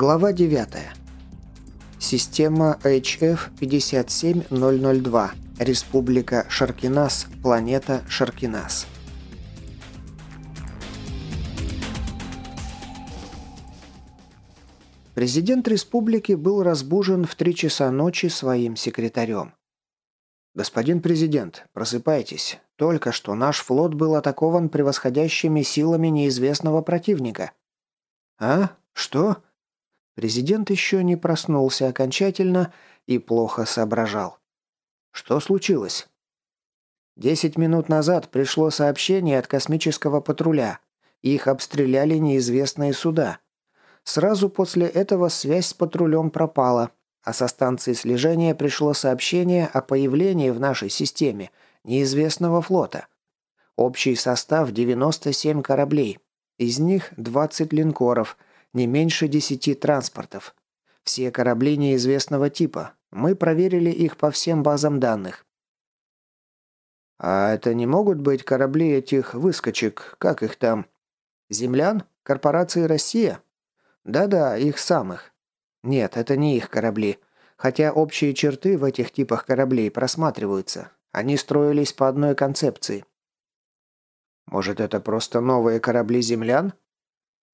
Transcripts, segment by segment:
Глава 9. Система HF-57002. Республика Шаркинас. Планета Шаркинас. Президент республики был разбужен в 3 часа ночи своим секретарем. «Господин президент, просыпайтесь. Только что наш флот был атакован превосходящими силами неизвестного противника». «А? Что?» Президент еще не проснулся окончательно и плохо соображал. Что случилось? Десять минут назад пришло сообщение от космического патруля. Их обстреляли неизвестные суда. Сразу после этого связь с патрулем пропала, а со станции слежения пришло сообщение о появлении в нашей системе неизвестного флота. Общий состав 97 кораблей. Из них 20 линкоров – не меньше десяти транспортов. Все корабли неизвестного типа. Мы проверили их по всем базам данных. А это не могут быть корабли этих выскочек, как их там? Землян? Корпорации «Россия»? Да-да, их самых. Нет, это не их корабли. Хотя общие черты в этих типах кораблей просматриваются. Они строились по одной концепции. Может, это просто новые корабли землян?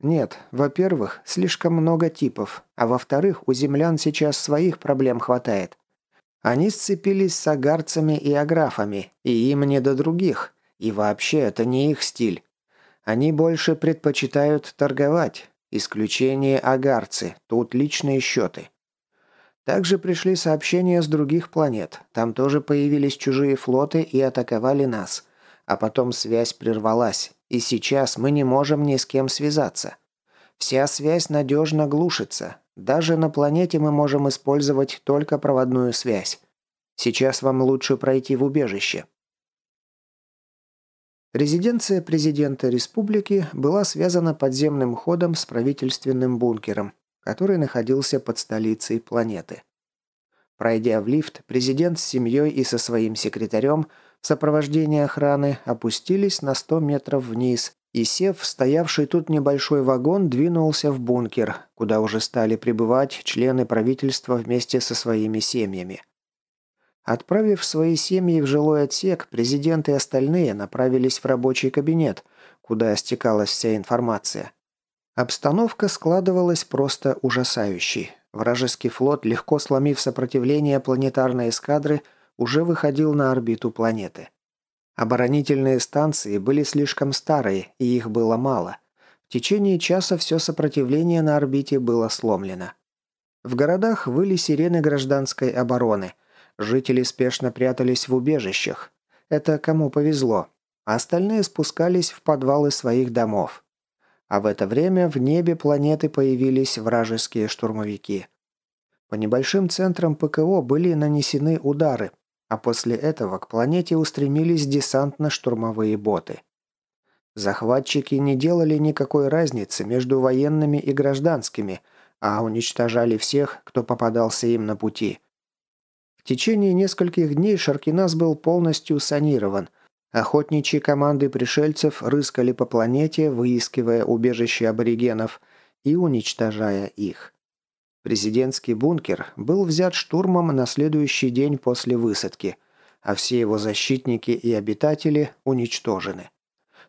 Нет, во-первых, слишком много типов, а во-вторых, у землян сейчас своих проблем хватает. Они сцепились с агарцами и аграфами, и им не до других, и вообще это не их стиль. Они больше предпочитают торговать, исключение агарцы, тут личные счеты. Также пришли сообщения с других планет, там тоже появились чужие флоты и атаковали нас – а потом связь прервалась, и сейчас мы не можем ни с кем связаться. Вся связь надежно глушится. Даже на планете мы можем использовать только проводную связь. Сейчас вам лучше пройти в убежище. Резиденция президента республики была связана подземным ходом с правительственным бункером, который находился под столицей планеты. Пройдя в лифт, президент с семьей и со своим секретарем – сопровождении охраны опустились на 100 метров вниз и, сев стоявший тут небольшой вагон, двинулся в бункер, куда уже стали прибывать члены правительства вместе со своими семьями. Отправив свои семьи в жилой отсек, президент и остальные направились в рабочий кабинет, куда стекалась вся информация. Обстановка складывалась просто ужасающей. Вражеский флот, легко сломив сопротивление планетарной эскадры, уже выходил на орбиту планеты. Оборонительные станции были слишком старые, и их было мало. В течение часа все сопротивление на орбите было сломлено. В городах выли сирены гражданской обороны. Жители спешно прятались в убежищах. Это кому повезло. А остальные спускались в подвалы своих домов. А в это время в небе планеты появились вражеские штурмовики. По небольшим центрам ПКО были нанесены удары, а после этого к планете устремились десантно-штурмовые боты. Захватчики не делали никакой разницы между военными и гражданскими, а уничтожали всех, кто попадался им на пути. В течение нескольких дней Шаркинас был полностью санирован. Охотничьи команды пришельцев рыскали по планете, выискивая убежище аборигенов и уничтожая их. Президентский бункер был взят штурмом на следующий день после высадки, а все его защитники и обитатели уничтожены.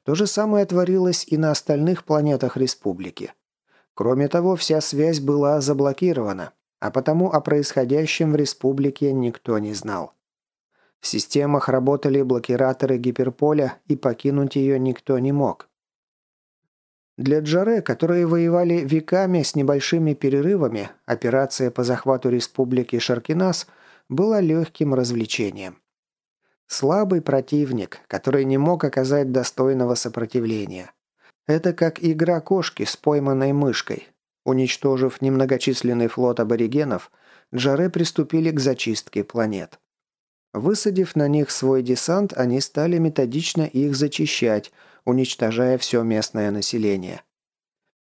То же самое творилось и на остальных планетах республики. Кроме того, вся связь была заблокирована, а потому о происходящем в республике никто не знал. В системах работали блокираторы гиперполя, и покинуть ее никто не мог. Для Джаре, которые воевали веками с небольшими перерывами, операция по захвату республики Шаркинас была легким развлечением. Слабый противник, который не мог оказать достойного сопротивления. Это как игра кошки с пойманной мышкой. Уничтожив немногочисленный флот аборигенов, Джаре приступили к зачистке планет. Высадив на них свой десант, они стали методично их зачищать – уничтожая все местное население.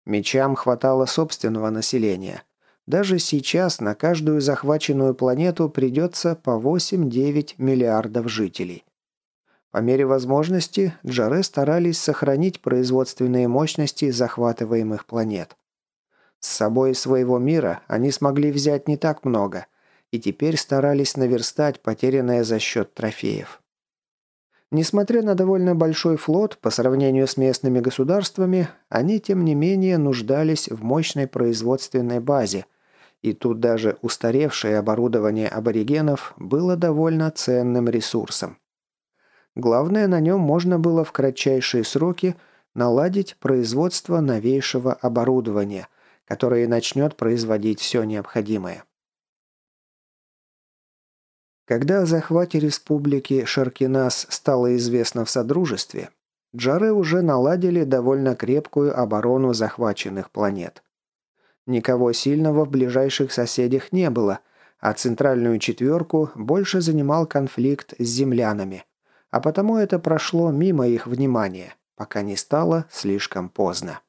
Мечам хватало собственного населения. Даже сейчас на каждую захваченную планету придется по 8-9 миллиардов жителей. По мере возможности Джаре старались сохранить производственные мощности захватываемых планет. С собой своего мира они смогли взять не так много, и теперь старались наверстать потерянное за счет трофеев. Несмотря на довольно большой флот, по сравнению с местными государствами, они, тем не менее, нуждались в мощной производственной базе, и тут даже устаревшее оборудование аборигенов было довольно ценным ресурсом. Главное, на нем можно было в кратчайшие сроки наладить производство новейшего оборудования, которое начнет производить все необходимое. Когда о захвате республики Шаркинас стало известно в Содружестве, Джары уже наладили довольно крепкую оборону захваченных планет. Никого сильного в ближайших соседях не было, а центральную четверку больше занимал конфликт с землянами, а потому это прошло мимо их внимания, пока не стало слишком поздно.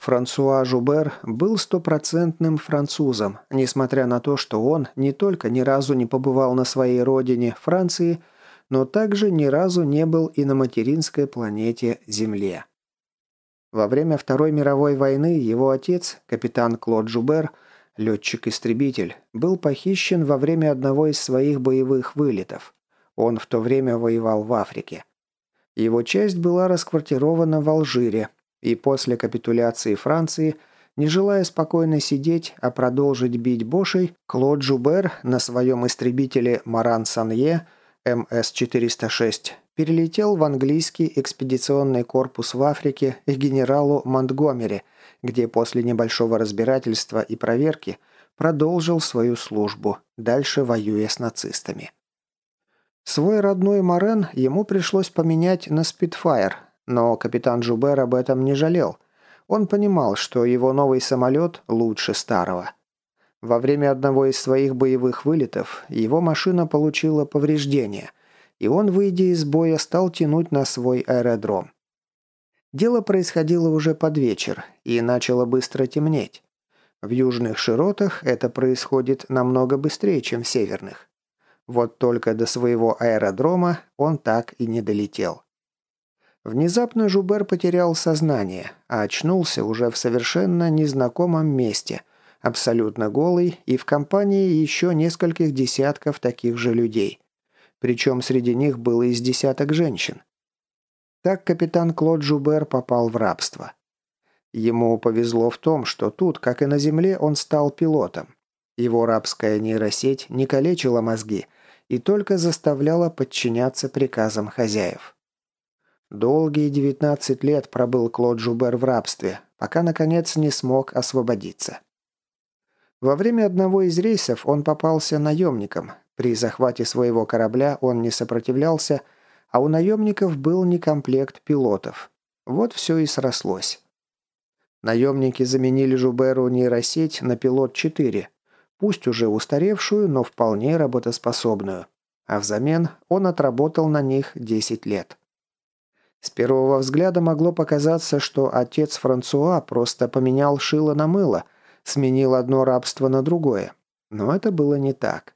Франсуа Жубер был стопроцентным французом, несмотря на то, что он не только ни разу не побывал на своей родине, Франции, но также ни разу не был и на материнской планете Земле. Во время Второй мировой войны его отец, капитан Клод Жубер, летчик-истребитель, был похищен во время одного из своих боевых вылетов. Он в то время воевал в Африке. Его часть была расквартирована в Алжире, и после капитуляции Франции, не желая спокойно сидеть, а продолжить бить Бошей, Клод Жубер на своем истребителе «Маран Санье» МС-406 перелетел в английский экспедиционный корпус в Африке к генералу Монтгомери, где после небольшого разбирательства и проверки продолжил свою службу, дальше воюя с нацистами. Свой родной Морен ему пришлось поменять на Спитфайр, но капитан Жубер об этом не жалел. Он понимал, что его новый самолет лучше старого. Во время одного из своих боевых вылетов его машина получила повреждения, и он, выйдя из боя, стал тянуть на свой аэродром. Дело происходило уже под вечер, и начало быстро темнеть. В южных широтах это происходит намного быстрее, чем в северных. Вот только до своего аэродрома он так и не долетел. Внезапно Жубер потерял сознание, а очнулся уже в совершенно незнакомом месте, абсолютно голый и в компании еще нескольких десятков таких же людей. Причем среди них было из десяток женщин. Так капитан Клод Жубер попал в рабство. Ему повезло в том, что тут, как и на земле, он стал пилотом. Его рабская нейросеть не калечила мозги и только заставляла подчиняться приказам хозяев. Долгие 19 лет пробыл Клод Жубер в рабстве, пока, наконец, не смог освободиться. Во время одного из рейсов он попался наемником. При захвате своего корабля он не сопротивлялся, а у наемников был некомплект пилотов. Вот все и срослось. Наемники заменили Жуберу нейросеть на пилот-4, пусть уже устаревшую, но вполне работоспособную. А взамен он отработал на них 10 лет. С первого взгляда могло показаться, что отец Франсуа просто поменял шило на мыло, сменил одно рабство на другое. Но это было не так.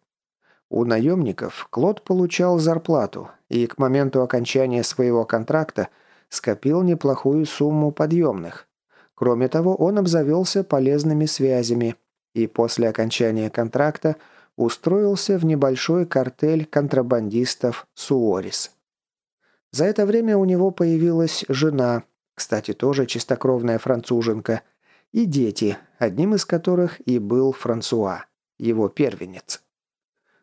У наемников Клод получал зарплату и к моменту окончания своего контракта скопил неплохую сумму подъемных. Кроме того, он обзавелся полезными связями и после окончания контракта устроился в небольшой картель контрабандистов «Суорис». За это время у него появилась жена, кстати, тоже чистокровная француженка, и дети, одним из которых и был Франсуа, его первенец.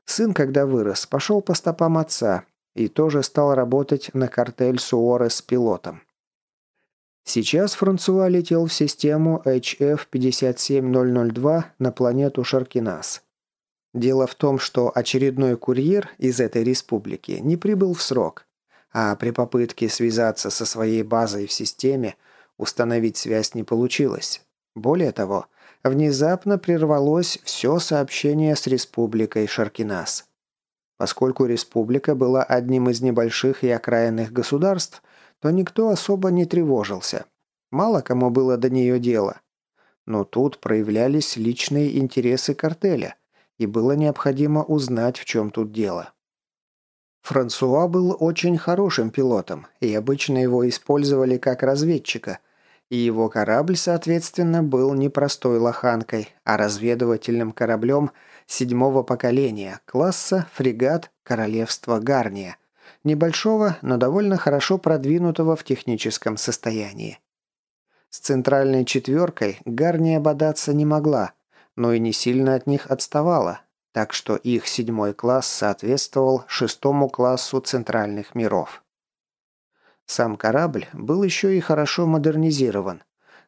Сын, когда вырос, пошел по стопам отца и тоже стал работать на картель Суоре с пилотом. Сейчас Франсуа летел в систему HF-57002 на планету Шаркинас. Дело в том, что очередной курьер из этой республики не прибыл в срок, а при попытке связаться со своей базой в системе установить связь не получилось. Более того, внезапно прервалось все сообщение с Республикой Шаркинас. Поскольку республика была одним из небольших и окраинных государств, то никто особо не тревожился. Мало кому было до нее дело. Но тут проявлялись личные интересы картеля, и было необходимо узнать, в чем тут дело. Франсуа был очень хорошим пилотом, и обычно его использовали как разведчика, И его корабль, соответственно, был не простой лоханкой, а разведывательным кораблем седьмого поколения, класса фрегат Королевства Гарния, небольшого, но довольно хорошо продвинутого в техническом состоянии. С центральной четверкой Гарния бодаться не могла, но и не сильно от них отставала, так что их седьмой класс соответствовал шестому классу центральных миров. Сам корабль был еще и хорошо модернизирован.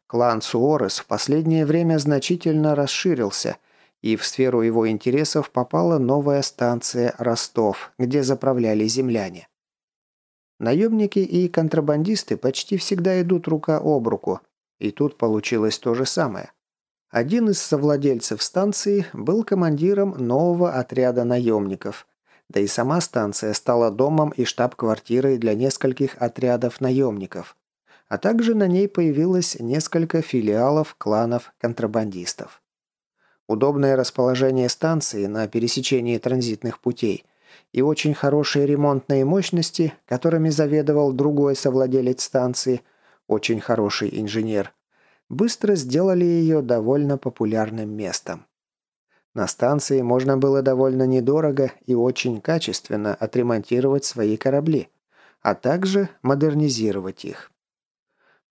Клан Суорес в последнее время значительно расширился, и в сферу его интересов попала новая станция Ростов, где заправляли земляне. Наемники и контрабандисты почти всегда идут рука об руку, и тут получилось то же самое. Один из совладельцев станции был командиром нового отряда наемников – да и сама станция стала домом и штаб-квартирой для нескольких отрядов наемников. А также на ней появилось несколько филиалов кланов контрабандистов. Удобное расположение станции на пересечении транзитных путей и очень хорошие ремонтные мощности, которыми заведовал другой совладелец станции, очень хороший инженер, быстро сделали ее довольно популярным местом. На станции можно было довольно недорого и очень качественно отремонтировать свои корабли, а также модернизировать их.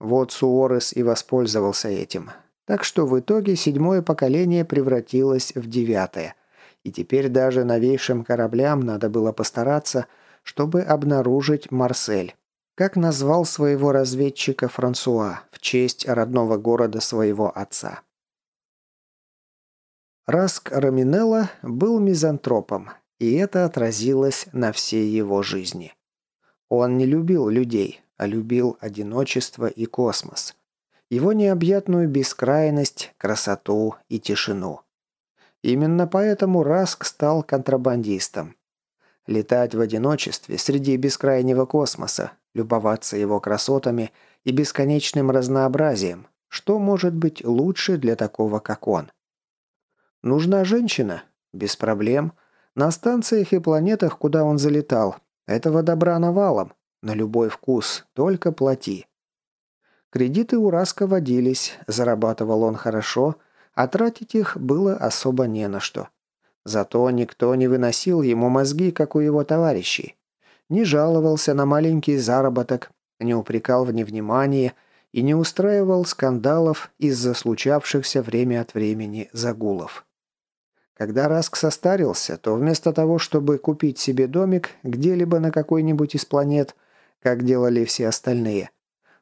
Вот Суорес и воспользовался этим. Так что в итоге седьмое поколение превратилось в девятое. И теперь даже новейшим кораблям надо было постараться, чтобы обнаружить Марсель. Как назвал своего разведчика Франсуа в честь родного города своего отца. Раск Раминелла был мизантропом, и это отразилось на всей его жизни. Он не любил людей, а любил одиночество и космос. Его необъятную бескрайность, красоту и тишину. Именно поэтому Раск стал контрабандистом. Летать в одиночестве среди бескрайнего космоса, любоваться его красотами и бесконечным разнообразием, что может быть лучше для такого, как он? Нужна женщина? Без проблем. На станциях и планетах, куда он залетал, этого добра навалом. На любой вкус, только плати. Кредиты у Раска водились, зарабатывал он хорошо, а тратить их было особо не на что. Зато никто не выносил ему мозги, как у его товарищей. Не жаловался на маленький заработок, не упрекал в невнимании и не устраивал скандалов из-за случавшихся время от времени загулов. Когда Раск состарился, то вместо того, чтобы купить себе домик где-либо на какой-нибудь из планет, как делали все остальные,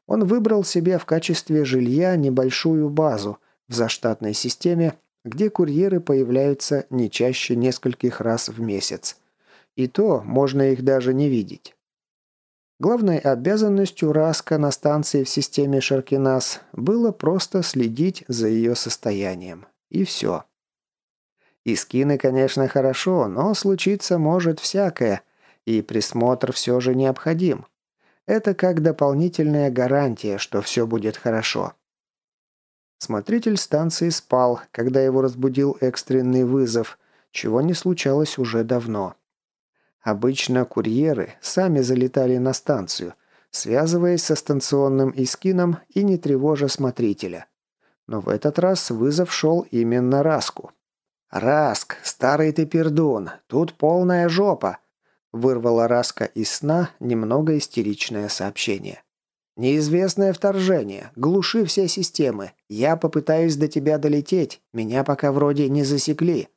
он выбрал себе в качестве жилья небольшую базу в заштатной системе, где курьеры появляются не чаще нескольких раз в месяц. И то можно их даже не видеть. Главной обязанностью Раска на станции в системе Шаркинас было просто следить за ее состоянием. И все. И скины, конечно, хорошо, но случиться может всякое, и присмотр все же необходим. Это как дополнительная гарантия, что все будет хорошо. Смотритель станции спал, когда его разбудил экстренный вызов, чего не случалось уже давно. Обычно курьеры сами залетали на станцию, связываясь со станционным искином и не тревожа смотрителя. Но в этот раз вызов шел именно Раску. «Раск, старый ты пердун, тут полная жопа!» Вырвала Раска из сна немного истеричное сообщение. «Неизвестное вторжение. Глуши все системы. Я попытаюсь до тебя долететь. Меня пока вроде не засекли».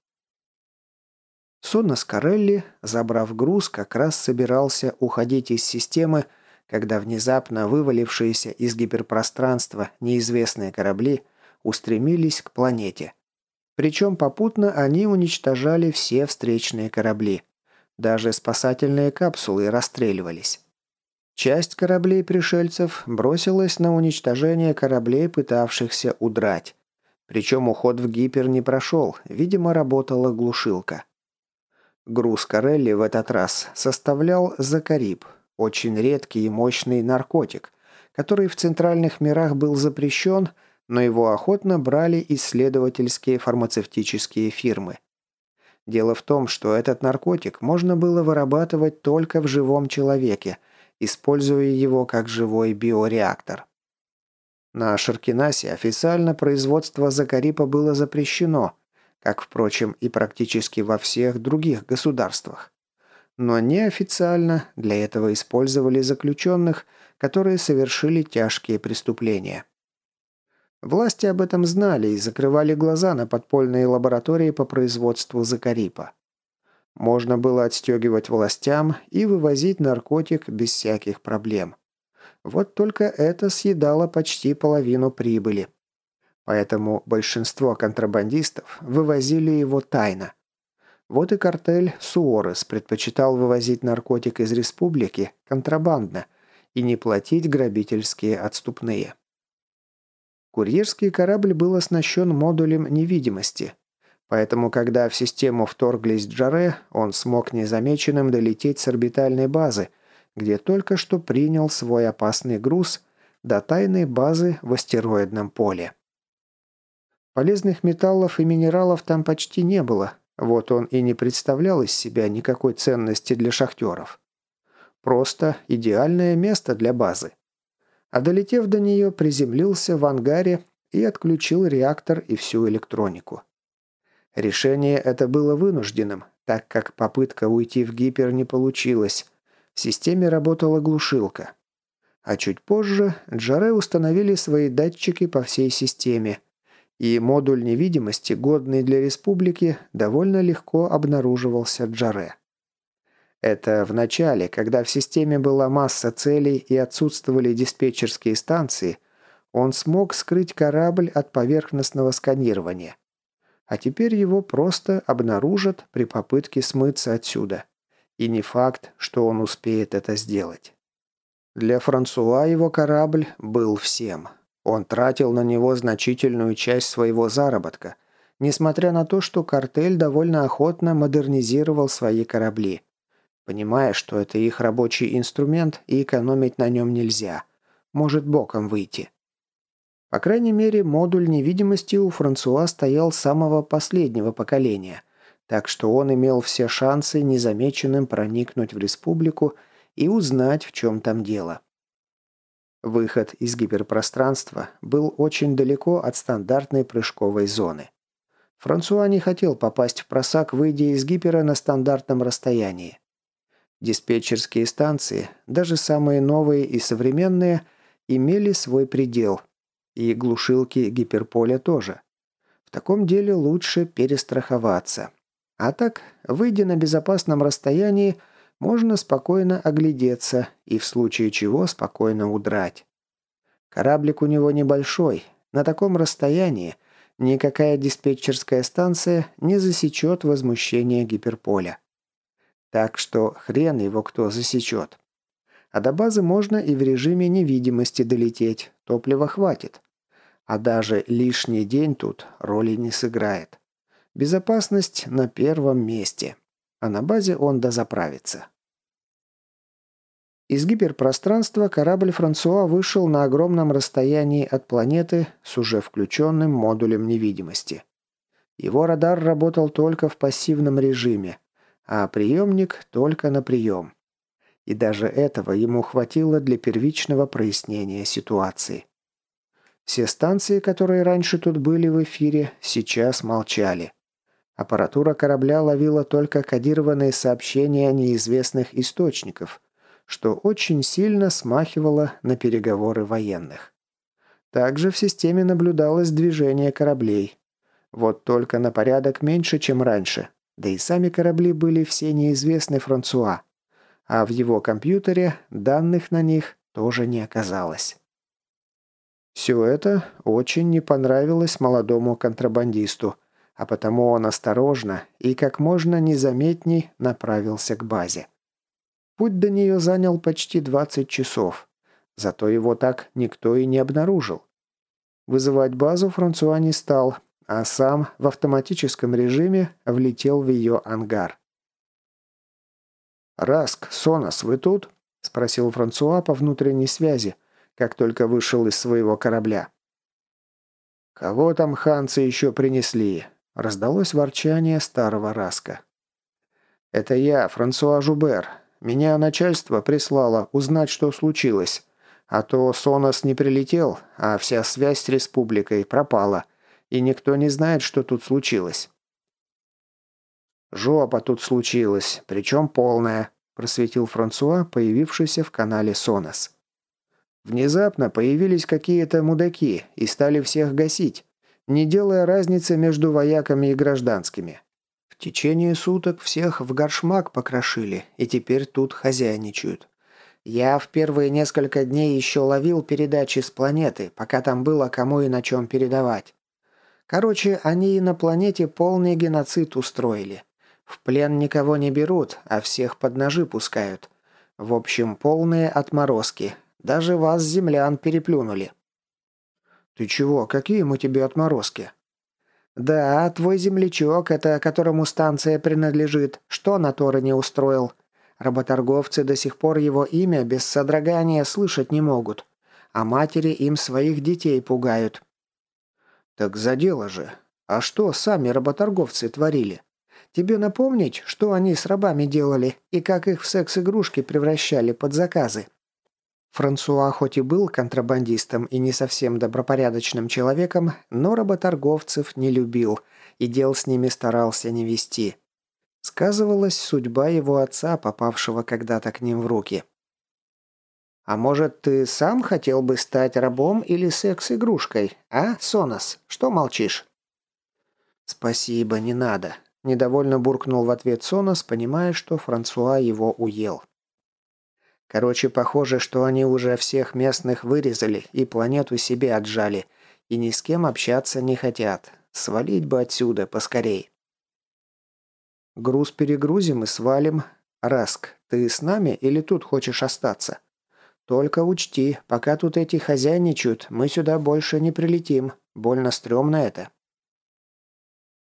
Сонно Скорелли, забрав груз, как раз собирался уходить из системы, когда внезапно вывалившиеся из гиперпространства неизвестные корабли устремились к планете. Причем попутно они уничтожали все встречные корабли. Даже спасательные капсулы расстреливались. Часть кораблей пришельцев бросилась на уничтожение кораблей, пытавшихся удрать. Причем уход в гипер не прошел, видимо, работала глушилка. Груз Карелли в этот раз составлял закариб, очень редкий и мощный наркотик, который в центральных мирах был запрещен, но его охотно брали исследовательские фармацевтические фирмы. Дело в том, что этот наркотик можно было вырабатывать только в живом человеке, используя его как живой биореактор. На Шаркинасе официально производство закарипа было запрещено, как, впрочем, и практически во всех других государствах. Но неофициально для этого использовали заключенных, которые совершили тяжкие преступления. Власти об этом знали и закрывали глаза на подпольные лаборатории по производству закарипа. Можно было отстегивать властям и вывозить наркотик без всяких проблем. Вот только это съедало почти половину прибыли. Поэтому большинство контрабандистов вывозили его тайно. Вот и картель Суорес предпочитал вывозить наркотик из республики контрабандно и не платить грабительские отступные. Курьерский корабль был оснащен модулем невидимости, поэтому когда в систему вторглись Джаре, он смог незамеченным долететь с орбитальной базы, где только что принял свой опасный груз до тайной базы в астероидном поле. Полезных металлов и минералов там почти не было, вот он и не представлял из себя никакой ценности для шахтеров. Просто идеальное место для базы. А долетев до нее, приземлился в ангаре и отключил реактор и всю электронику. Решение это было вынужденным, так как попытка уйти в гипер не получилась. В системе работала глушилка. А чуть позже Джаре установили свои датчики по всей системе, и модуль невидимости, годный для республики, довольно легко обнаруживался Джаре. Это в начале, когда в системе была масса целей и отсутствовали диспетчерские станции, он смог скрыть корабль от поверхностного сканирования. А теперь его просто обнаружат при попытке смыться отсюда. И не факт, что он успеет это сделать. Для Франсуа его корабль был всем – он тратил на него значительную часть своего заработка, несмотря на то, что картель довольно охотно модернизировал свои корабли. Понимая, что это их рабочий инструмент и экономить на нем нельзя. Может боком выйти. По крайней мере, модуль невидимости у Франсуа стоял самого последнего поколения, так что он имел все шансы незамеченным проникнуть в республику и узнать, в чем там дело. Выход из гиперпространства был очень далеко от стандартной прыжковой зоны. Франсуа не хотел попасть в просак, выйдя из гипера на стандартном расстоянии. Диспетчерские станции, даже самые новые и современные, имели свой предел. И глушилки гиперполя тоже. В таком деле лучше перестраховаться. А так, выйдя на безопасном расстоянии, можно спокойно оглядеться и в случае чего спокойно удрать. Кораблик у него небольшой, на таком расстоянии никакая диспетчерская станция не засечет возмущение гиперполя. Так что хрен его кто засечет. А до базы можно и в режиме невидимости долететь, топлива хватит. А даже лишний день тут роли не сыграет. Безопасность на первом месте. А на базе он дозаправится. Из гиперпространства корабль Франсуа вышел на огромном расстоянии от планеты с уже включенным модулем невидимости. Его радар работал только в пассивном режиме, а приемник только на прием. И даже этого ему хватило для первичного прояснения ситуации. Все станции, которые раньше тут были в эфире, сейчас молчали. Аппаратура корабля ловила только кодированные сообщения неизвестных источников – что очень сильно смахивало на переговоры военных. Также в системе наблюдалось движение кораблей. Вот только на порядок меньше, чем раньше. Да и сами корабли были все неизвестны Франсуа. А в его компьютере данных на них тоже не оказалось. Все это очень не понравилось молодому контрабандисту, а потому он осторожно и как можно незаметней направился к базе. Путь до нее занял почти 20 часов. Зато его так никто и не обнаружил. Вызывать базу Франсуа не стал, а сам в автоматическом режиме влетел в ее ангар. «Раск, Сонас, вы тут?» – спросил Франсуа по внутренней связи, как только вышел из своего корабля. «Кого там ханцы еще принесли?» – раздалось ворчание старого Раска. «Это я, Франсуа Жубер. Меня начальство прислало узнать, что случилось. А то Сонос не прилетел, а вся связь с республикой пропала, и никто не знает, что тут случилось. «Жопа тут случилась, причем полная», – просветил Франсуа, появившийся в канале Сонос. Внезапно появились какие-то мудаки и стали всех гасить, не делая разницы между вояками и гражданскими. В течение суток всех в горшмак покрошили, и теперь тут хозяйничают. Я в первые несколько дней еще ловил передачи с планеты, пока там было кому и на чем передавать. Короче, они и на планете полный геноцид устроили. В плен никого не берут, а всех под ножи пускают. В общем, полные отморозки. Даже вас, землян, переплюнули. «Ты чего? Какие мы тебе отморозки?» «Да, твой землячок, это которому станция принадлежит, что на Торы не устроил. Работорговцы до сих пор его имя без содрогания слышать не могут, а матери им своих детей пугают». «Так за дело же. А что сами работорговцы творили? Тебе напомнить, что они с рабами делали и как их в секс-игрушки превращали под заказы?» Франсуа хоть и был контрабандистом и не совсем добропорядочным человеком, но работорговцев не любил и дел с ними старался не вести. Сказывалась судьба его отца, попавшего когда-то к ним в руки. «А может, ты сам хотел бы стать рабом или секс-игрушкой, а, Сонос? Что молчишь?» «Спасибо, не надо», – недовольно буркнул в ответ Сонос, понимая, что Франсуа его уел. Короче, похоже, что они уже всех местных вырезали и планету себе отжали. И ни с кем общаться не хотят. Свалить бы отсюда поскорей. Груз перегрузим и свалим. Раск, ты с нами или тут хочешь остаться? Только учти, пока тут эти хозяйничают, мы сюда больше не прилетим. Больно стрёмно это.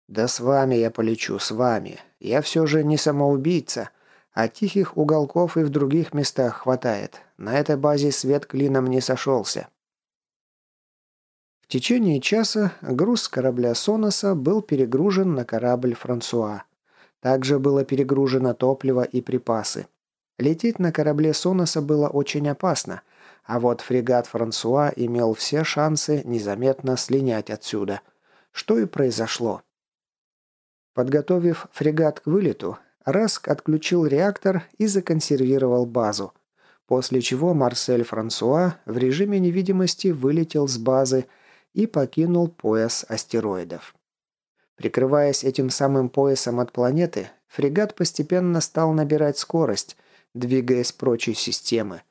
Да с вами я полечу, с вами. Я все же не самоубийца. А тихих уголков и в других местах хватает. На этой базе свет клином не сошелся. В течение часа груз с корабля Соноса был перегружен на корабль Франсуа. Также было перегружено топливо и припасы. Лететь на корабле Соноса было очень опасно, а вот фрегат Франсуа имел все шансы незаметно слинять отсюда, что и произошло. Подготовив фрегат к вылету, Раск отключил реактор и законсервировал базу. После чего Марсель Франсуа в режиме невидимости вылетел с базы и покинул пояс астероидов. Прикрываясь этим самым поясом от планеты, фрегат постепенно стал набирать скорость, двигаясь прочей системы.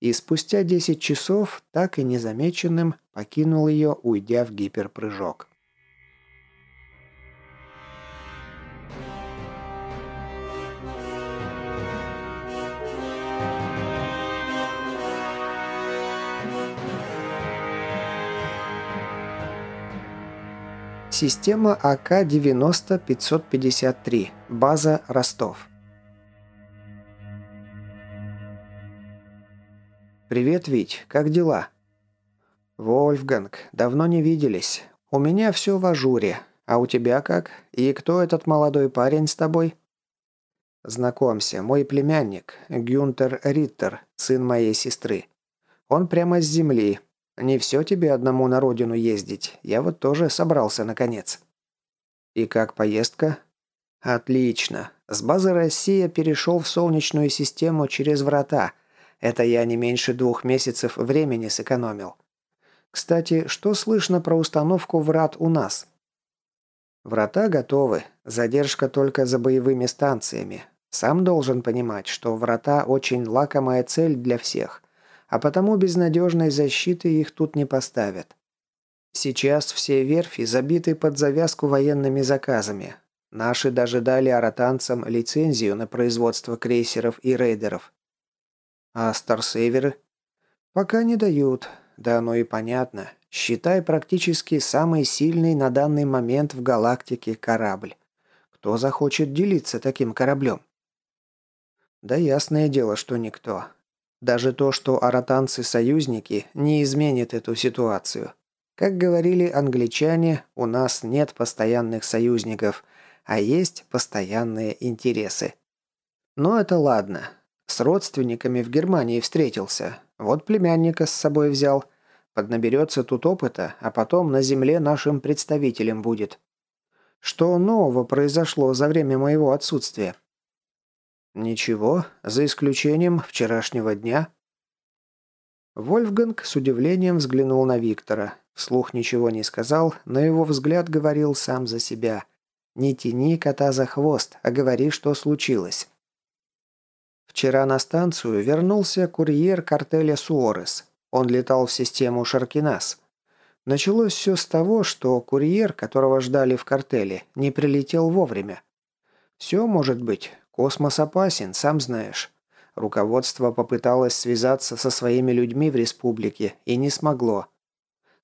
И спустя 10 часов, так и незамеченным, покинул ее, уйдя в гиперпрыжок. Система АК-90-553. База Ростов. «Привет, Вить. Как дела?» «Вольфганг. Давно не виделись. У меня все в ажуре. А у тебя как? И кто этот молодой парень с тобой?» «Знакомься, мой племянник, Гюнтер Риттер, сын моей сестры. Он прямо с земли, не все тебе одному на родину ездить. Я вот тоже собрался наконец. И как поездка? Отлично. С базы Россия перешел в Солнечную систему через врата. Это я не меньше двух месяцев времени сэкономил. Кстати, что слышно про установку врат у нас? Врата готовы. Задержка только за боевыми станциями. Сам должен понимать, что врата очень лакомая цель для всех а потому безнадежной защиты их тут не поставят. Сейчас все верфи забиты под завязку военными заказами. Наши даже дали аратанцам лицензию на производство крейсеров и рейдеров. А старсейверы? Пока не дают. Да оно и понятно. Считай практически самый сильный на данный момент в галактике корабль. Кто захочет делиться таким кораблем? Да ясное дело, что никто. Даже то, что аратанцы союзники, не изменит эту ситуацию. Как говорили англичане, у нас нет постоянных союзников, а есть постоянные интересы. Но это ладно. С родственниками в Германии встретился. Вот племянника с собой взял. Поднаберется тут опыта, а потом на земле нашим представителем будет. Что нового произошло за время моего отсутствия? Ничего, за исключением вчерашнего дня. Вольфганг с удивлением взглянул на Виктора. Вслух ничего не сказал, но его взгляд говорил сам за себя. «Не тяни кота за хвост, а говори, что случилось». Вчера на станцию вернулся курьер картеля Суорес. Он летал в систему Шаркинас. Началось все с того, что курьер, которого ждали в картеле, не прилетел вовремя. Все может быть. Космос опасен, сам знаешь. Руководство попыталось связаться со своими людьми в республике и не смогло.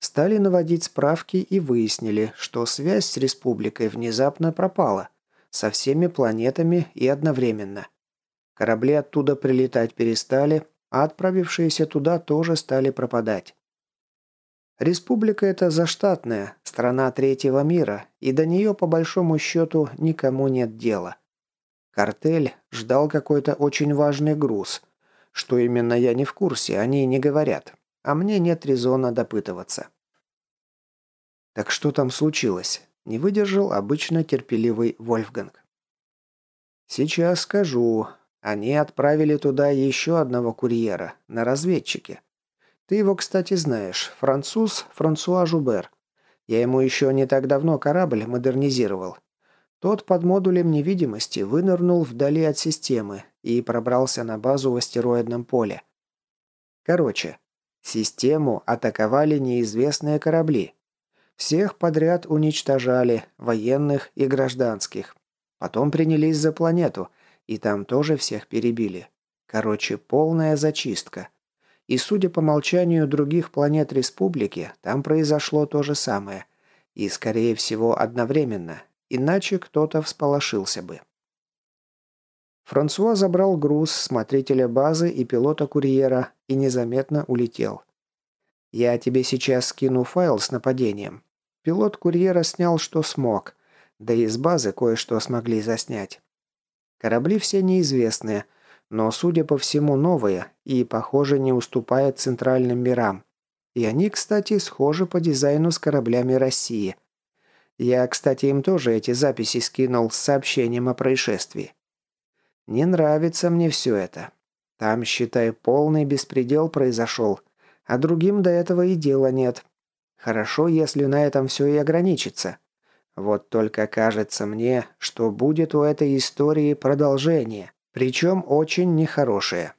Стали наводить справки и выяснили, что связь с республикой внезапно пропала. Со всеми планетами и одновременно. Корабли оттуда прилетать перестали, а отправившиеся туда тоже стали пропадать. Республика эта заштатная, страна третьего мира, и до нее по большому счету никому нет дела. Картель ждал какой-то очень важный груз. Что именно я не в курсе, они не говорят. А мне нет резона допытываться. Так что там случилось? Не выдержал обычно терпеливый Вольфганг. Сейчас скажу. Они отправили туда еще одного курьера, на разведчике. Ты его, кстати, знаешь. Француз Франсуа Жубер. Я ему еще не так давно корабль модернизировал. Тот под модулем невидимости вынырнул вдали от системы и пробрался на базу в астероидном поле. Короче, систему атаковали неизвестные корабли. Всех подряд уничтожали, военных и гражданских. Потом принялись за планету, и там тоже всех перебили. Короче, полная зачистка. И судя по молчанию других планет Республики, там произошло то же самое. И, скорее всего, одновременно. Иначе кто-то всполошился бы. Франсуа забрал груз смотрителя базы и пилота-курьера и незаметно улетел. «Я тебе сейчас скину файл с нападением. Пилот курьера снял, что смог. Да и с базы кое-что смогли заснять. Корабли все неизвестные, но, судя по всему, новые и, похоже, не уступают центральным мирам. И они, кстати, схожи по дизайну с кораблями России. Я, кстати, им тоже эти записи скинул с сообщением о происшествии. Не нравится мне все это. Там, считай, полный беспредел произошел, а другим до этого и дела нет. Хорошо, если на этом все и ограничится. Вот только кажется мне, что будет у этой истории продолжение. Причем очень нехорошее.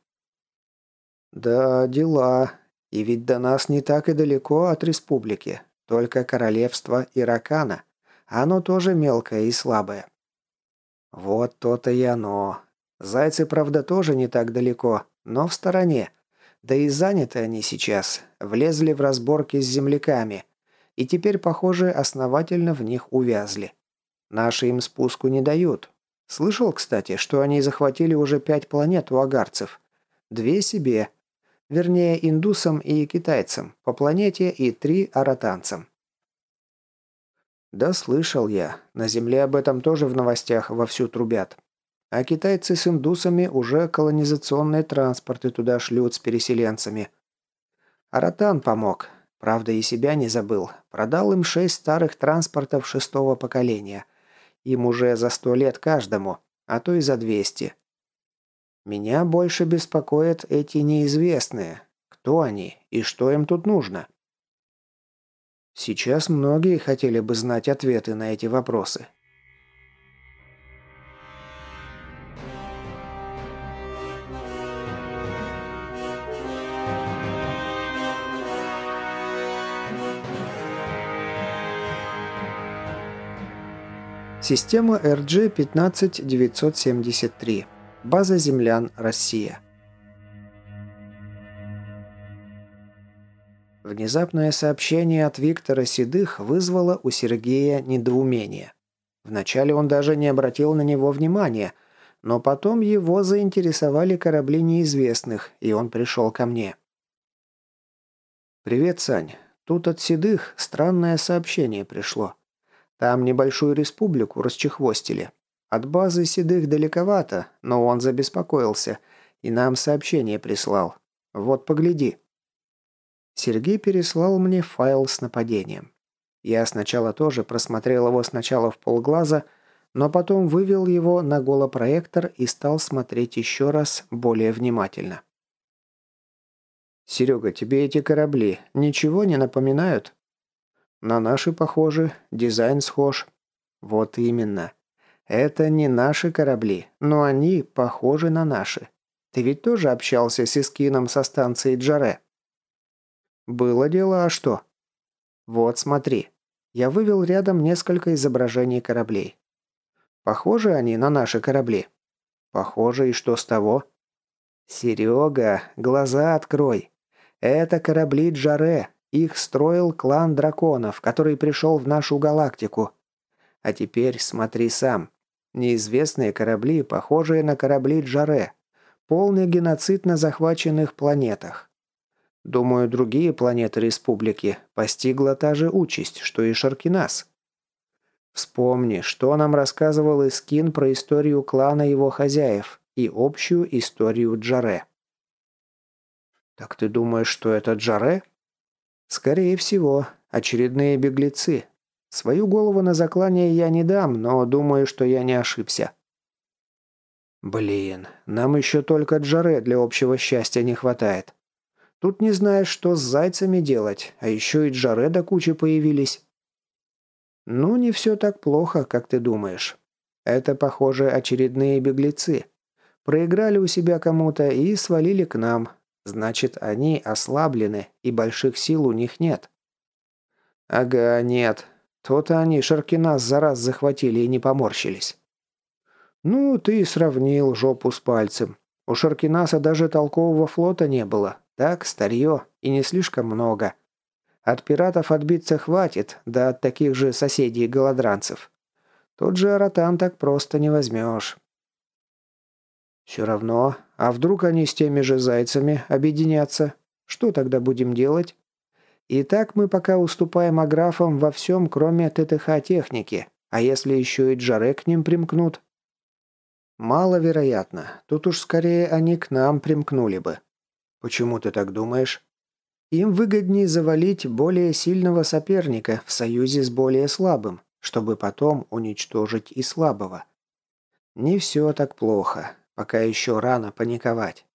Да, дела. И ведь до нас не так и далеко от республики. Только королевство Иракана. Оно тоже мелкое и слабое. Вот то-то и оно. Зайцы, правда, тоже не так далеко, но в стороне. Да и заняты они сейчас. Влезли в разборки с земляками. И теперь, похоже, основательно в них увязли. Наши им спуску не дают, Слышал, кстати, что они захватили уже пять планет у агарцев. Две себе. Вернее, индусам и китайцам по планете и три аратанцам. Да слышал я. На Земле об этом тоже в новостях вовсю трубят. А китайцы с индусами уже колонизационные транспорты туда шлют с переселенцами. Аратан помог. Правда, и себя не забыл. Продал им шесть старых транспортов шестого поколения – им уже за сто лет каждому, а то и за двести. Меня больше беспокоят эти неизвестные. Кто они и что им тут нужно? Сейчас многие хотели бы знать ответы на эти вопросы. Система RG-15973. База землян, Россия. Внезапное сообщение от Виктора Седых вызвало у Сергея недоумение. Вначале он даже не обратил на него внимания, но потом его заинтересовали корабли неизвестных, и он пришел ко мне. «Привет, Сань. Тут от Седых странное сообщение пришло. Там небольшую республику расчехвостили. От базы Седых далековато, но он забеспокоился и нам сообщение прислал. Вот погляди». Сергей переслал мне файл с нападением. Я сначала тоже просмотрел его сначала в полглаза, но потом вывел его на голопроектор и стал смотреть еще раз более внимательно. «Серега, тебе эти корабли ничего не напоминают?» «На наши похожи, дизайн схож». «Вот именно. Это не наши корабли, но они похожи на наши. Ты ведь тоже общался с Искином со станции Джаре?» «Было дело, а что?» «Вот смотри. Я вывел рядом несколько изображений кораблей. Похожи они на наши корабли?» «Похожи, и что с того?» «Серега, глаза открой. Это корабли Джаре. Их строил клан драконов, который пришел в нашу галактику. А теперь смотри сам. Неизвестные корабли, похожие на корабли Джаре. Полный геноцид на захваченных планетах. Думаю, другие планеты Республики постигла та же участь, что и Шаркинас. Вспомни, что нам рассказывал Искин про историю клана его хозяев и общую историю Джаре. «Так ты думаешь, что это Джаре?» «Скорее всего, очередные беглецы. Свою голову на заклание я не дам, но думаю, что я не ошибся». «Блин, нам еще только Джаре для общего счастья не хватает. Тут не знаешь, что с зайцами делать, а еще и Джаре до кучи появились». «Ну, не все так плохо, как ты думаешь. Это, похоже, очередные беглецы. Проиграли у себя кому-то и свалили к нам, Значит, они ослаблены, и больших сил у них нет. Ага, нет. То-то они Шаркинас за раз захватили и не поморщились. Ну, ты сравнил жопу с пальцем. У Шаркинаса даже толкового флота не было. Так, старье, и не слишком много. От пиратов отбиться хватит, да от таких же соседей-голодранцев. Тот же Аратан так просто не возьмешь. Все равно, а вдруг они с теми же зайцами объединятся? Что тогда будем делать? И так мы пока уступаем аграфам во всем, кроме ТТХ-техники. А если еще и Джаре к ним примкнут? Маловероятно. Тут уж скорее они к нам примкнули бы. Почему ты так думаешь? Им выгоднее завалить более сильного соперника в союзе с более слабым, чтобы потом уничтожить и слабого. Не все так плохо. Пока еще рано паниковать.